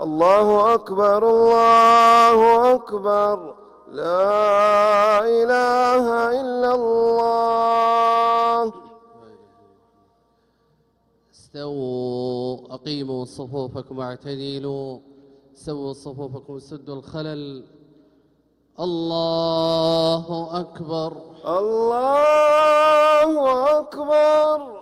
الله أكبر الله أكبر. لا إله إلا الله. استووا أقيموا صفوفكم واعتدلوا سووا صفوفكم سدوا الخلل. الله أكبر. الله أكبر.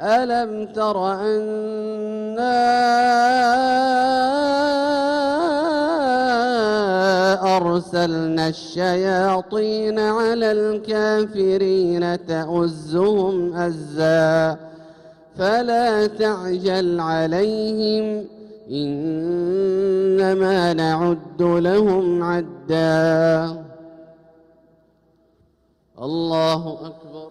ألم تر أنا أرسلنا الشياطين على الكافرين تؤزهم أزا فلا تعجل عليهم إنما نعد لهم عدا الله أكبر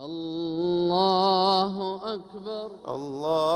الله أكبر. الله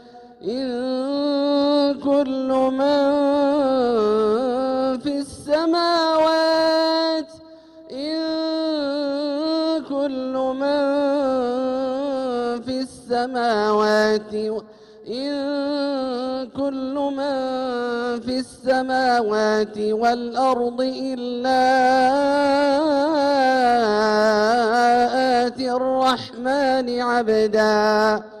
إن كل من في السماوات إن كل من في السماوات إن كل من في السماوات والأرض إلا آتي الرحمن عبدا.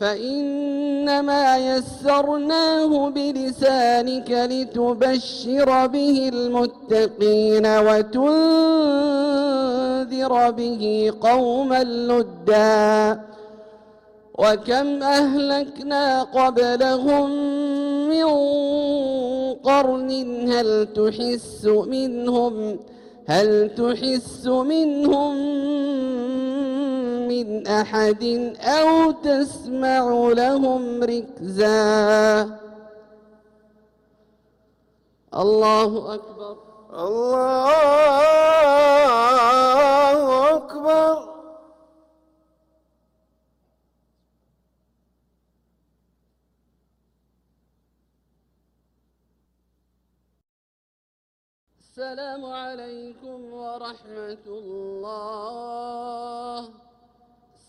فإنما يسرناه بلسانك لتبشر به المتقين وتنذر به قوما لدا وكم أهلكنا قبلهم من قرن هل تحس منهم هل تحس منهم من أحد أو تسمع لهم ركزا. الله أكبر. الله أكبر. السلام عليكم ورحمة الله.